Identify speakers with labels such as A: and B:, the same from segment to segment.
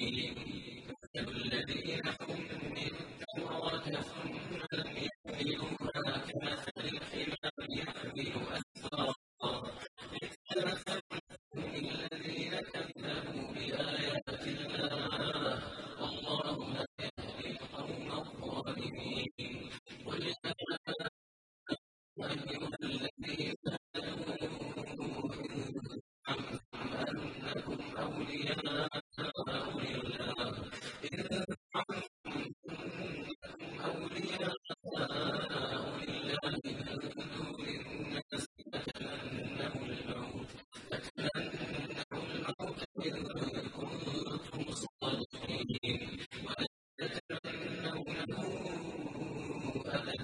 A: مُّبِينٍ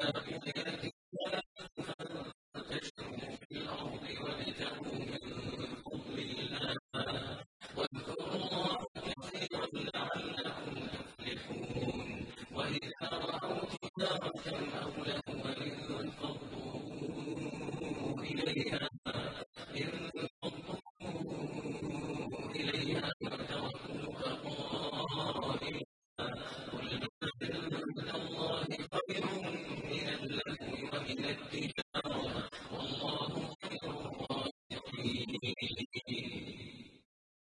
A: down, you